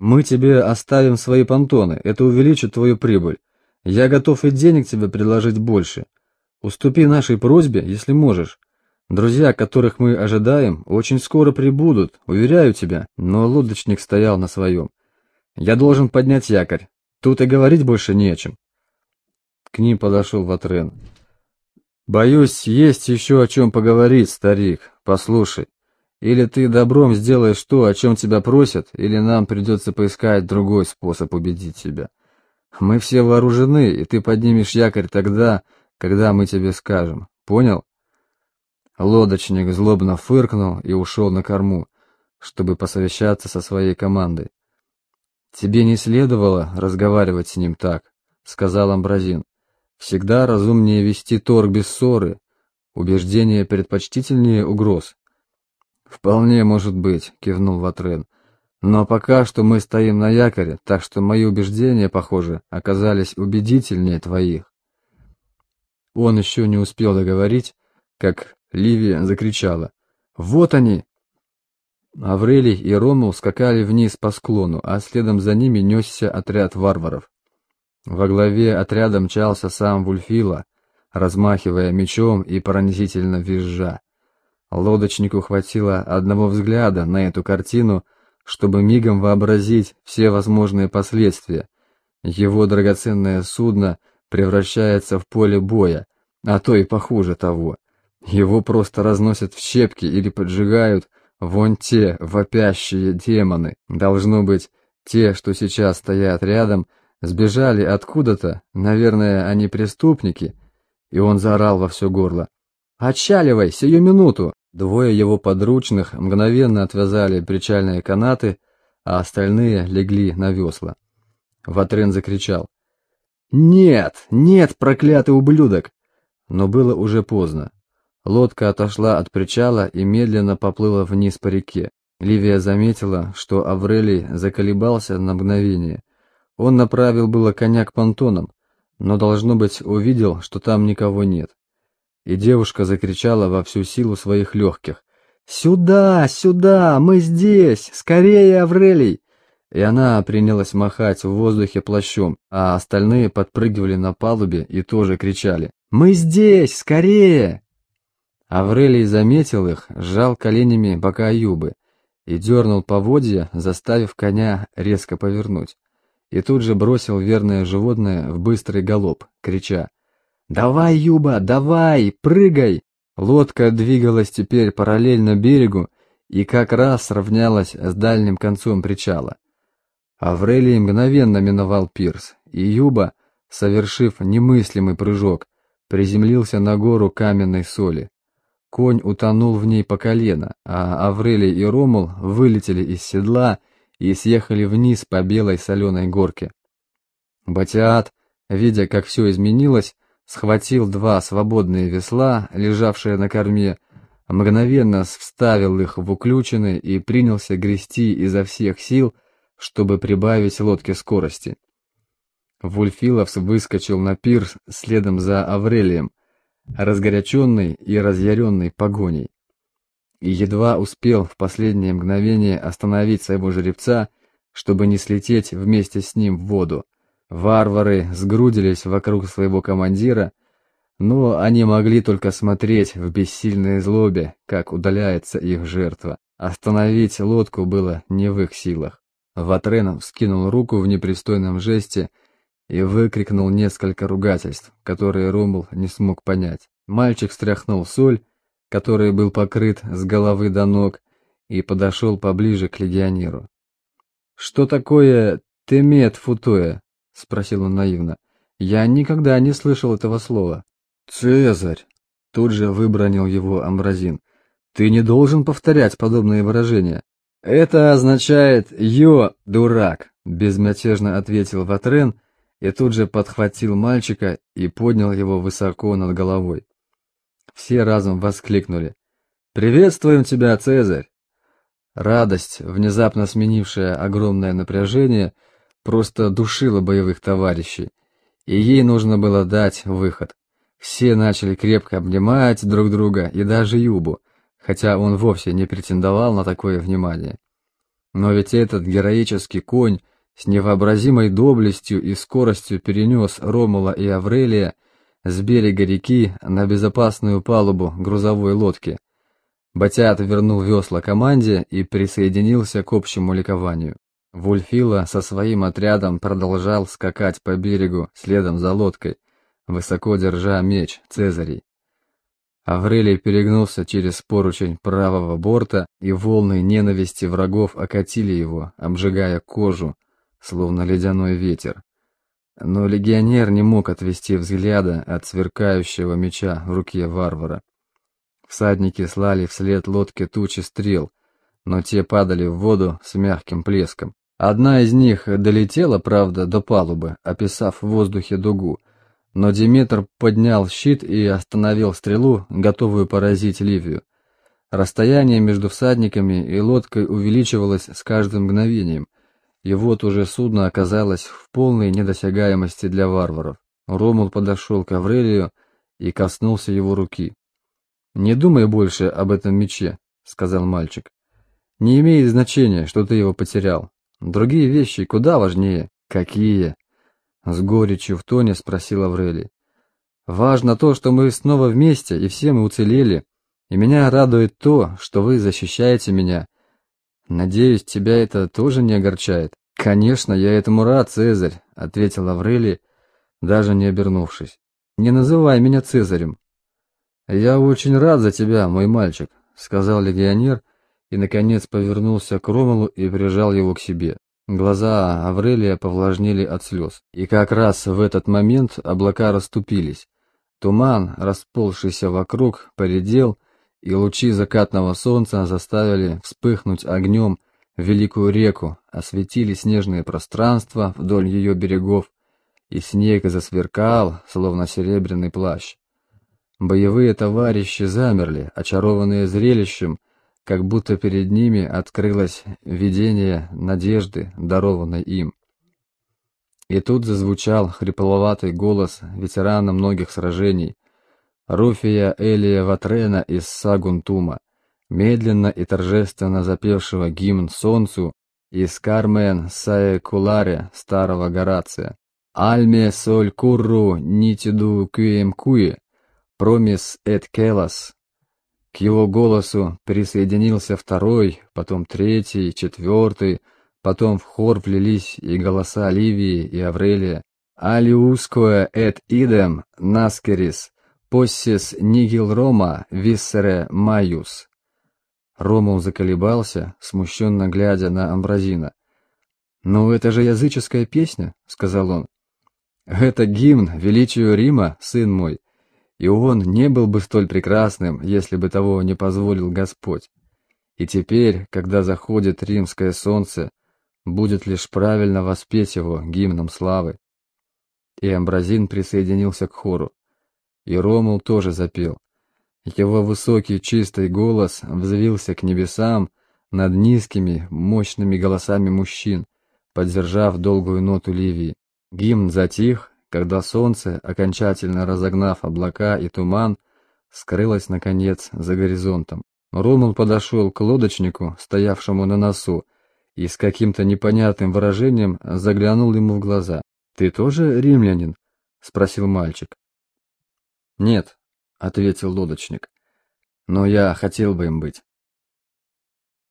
Мы тебе оставим свои понтоны, это увеличит твою прибыль. Я готов и денег тебе предложить больше. Уступи нашей просьбе, если можешь. Друзья, которых мы ожидаем, очень скоро прибудут, уверяю тебя. Но лодочник стоял на своем. Я должен поднять якорь. Тут и говорить больше не о чем. К ним подошел Ватрен. Боюсь, есть еще о чем поговорить, старик. Послушай. Или ты добром сделаешь то, о чем тебя просят, или нам придется поискать другой способ убедить тебя. Мы все вооружены, и ты поднимешь якорь тогда, когда мы тебе скажем. Понял? Лодочник злобно фыркнул и ушел на корму, чтобы посовещаться со своей командой. «Тебе не следовало разговаривать с ним так», — сказал Амбразин. «Всегда разумнее вести торг без ссоры. Убеждение предпочтительнее угроз». «Вполне может быть», — кивнул Ватрен. «Но пока что мы стоим на якоре, так что мои убеждения, похоже, оказались убедительнее твоих». Он еще не успел договорить, как Ливия закричала. «Вот они!» Аврелий и Ромул скакали вниз по склону, а следом за ними несся отряд варваров. Во главе отряда мчался сам Вульфила, размахивая мечом и пронзительно визжа. Лодочнику хватило одного взгляда на эту картину, чтобы мигом вообразить все возможные последствия. Его драгоценное судно превращается в поле боя, а то и похуже того. Его просто разносят в щепки или поджигают вон те вопящие демоны. Должно быть, те, что сейчас стоят рядом, сбежали откуда-то, наверное, они преступники. И он заорал во все горло. «Отчаливай, сию минуту!» Двое его подручных мгновенно отвязали причальные канаты, а остальные легли на весла. Ватрен закричал. «Нет, нет, проклятый ублюдок!» Но было уже поздно. Лодка отошла от причала и медленно поплыла вниз по реке. Ливия заметила, что Аврелий заколебался на мгновение. Он направил было коня к понтонам, но, должно быть, увидел, что там никого нет. И девушка закричала во всю силу своих легких. «Сюда, сюда, мы здесь! Скорее, Аврелий!» И она принялась махать в воздухе плащом, а остальные подпрыгивали на палубе и тоже кричали. «Мы здесь! Скорее!» Аврелий заметил их, сжал коленями бока Юбы и дернул поводья, заставив коня резко повернуть. И тут же бросил верное животное в быстрый галоп, крича «Давай, Юба, давай, прыгай!» Лодка двигалась теперь параллельно берегу и как раз сравнялась с дальним концом причала. Аврелий мгновенно миновал пирс, и Юба, совершив немыслимый прыжок, приземлился на гору каменной соли. Конь утонул в ней по колено, а Аврелий и Ромул вылетели из седла и съехали вниз по белой соленой горке. Батиат, видя, как все изменилось, схватил два свободные весла, лежавшие на корме, мгновенно вставил их в уключины и принялся грести изо всех сил, чтобы прибавить лодке скорости. Вульфиловс выскочил на пирс следом за Аврелием, разгоряченный и разъяренный погоней. И едва успел в последнее мгновение остановить своего жеребца, чтобы не слететь вместе с ним в воду. Варвары сгрудились вокруг своего командира, но они могли только смотреть в бессильной злобе, как удаляется их жертва. Остановить лодку было не в их силах. Ватрен вскинул руку в непристойном жесте и выкрикнул несколько ругательств, которые Ромул не смог понять. Мальчик стряхнул соль, которой был покрыт с головы до ног, и подошел поближе к легионеру. «Что такое темет футуя?» — спросил он наивно. «Я никогда не слышал этого слова». «Цезарь!» — тут же выбронил его Амбразин. «Ты не должен повторять подобные выражения». «Это означает «ё, дурак», — безмятежно ответил Ватрен, — и тут же подхватил мальчика и поднял его высоко над головой. Все разом воскликнули. «Приветствуем тебя, Цезарь!» Радость, внезапно сменившая огромное напряжение, просто душила боевых товарищей, и ей нужно было дать выход. Все начали крепко обнимать друг друга и даже Юбу, хотя он вовсе не претендовал на такое внимание. Но ведь этот героический конь с невообразимой доблестью и скоростью перенес Ромула и Аврелия с берега реки на безопасную палубу грузовой лодки. Батят вернул весла команде и присоединился к общему ликованию. Вульфила со своим отрядом продолжал скакать по берегу следом за лодкой, высоко держа меч Цезарей. Аврелий перегнулся через поручень правого борта, и волны ненависти врагов окатили его, обжигая кожу, словно ледяной ветер. Но легионер не мог отвести взгляда от сверкающего меча в руке варвара. Всадники слали вслед лодке тучи стрел, но те падали в воду с мягким плеском. Одна из них долетела, правда, до палубы, описав в воздухе дугу, но Диметр поднял щит и остановил стрелу, готовую поразить Ливию. Расстояние между всадниками и лодкой увеличивалось с каждым мгновением, и вот уже судно оказалось в полной недосягаемости для варваров. Ромул подошел к Аврелию и коснулся его руки. «Не думай больше об этом мече», — сказал мальчик. «Не имеет значения, что ты его потерял. Другие вещи куда важнее». «Какие?» С горечью в тоне спросил Аврелий. «Важно то, что мы снова вместе, и все мы уцелели. И меня радует то, что вы защищаете меня. Надеюсь, тебя это тоже не огорчает?» «Конечно, я этому рад, Цезарь», — ответил Аврелий, даже не обернувшись. «Не называй меня Цезарем». «Я очень рад за тебя, мой мальчик», — сказал легионер, и, наконец, повернулся к Ромалу и прижал его к себе. Глаза Аврелия повлажнели от слез. И как раз в этот момент облака расступились. Туман, расползшийся вокруг, поредел, и лучи закатного солнца заставили вспыхнуть огнем великую реку, осветили снежные пространства вдоль ее берегов, и снег засверкал, словно серебряный плащ. Боевые товарищи замерли, очарованные зрелищем, как будто перед ними открылось видение надежды, дарованной им. И тут зазвучал хрипловатый голос ветерана многих сражений, Руфия Элия Ватрена из Сагунтума, медленно и торжественно запевшего гимн солнцу из Кармен Саекуларе старого Горация. Альме соль курру нитиду куем куе, промис эт келас, к его голосу присоединился второй, потом третий, четвертый, потом в хор влились и голоса Ливии и Аврелия. «Алиускоe эт идем наскерис, поссис нигил Рома виссере майус». Ромул заколебался, смущенно глядя на Амбразина. «Ну это же языческая песня», — сказал он. «Это гимн величию Рима, сын мой и он не был бы столь прекрасным, если бы того не позволил Господь. И теперь, когда заходит римское солнце, будет лишь правильно воспеть его гимном славы. И Амбразин присоединился к хору. И Ромул тоже запел. Его высокий чистый голос взвился к небесам над низкими, мощными голосами мужчин, поддержав долгую ноту Ливии. Гимн затих, когда солнце, окончательно разогнав облака и туман, скрылось, наконец, за горизонтом. Ромул подошел к лодочнику, стоявшему на носу, и с каким-то непонятным выражением заглянул ему в глаза. «Ты тоже римлянин?» — спросил мальчик. «Нет», — ответил лодочник, — «но я хотел бы им быть».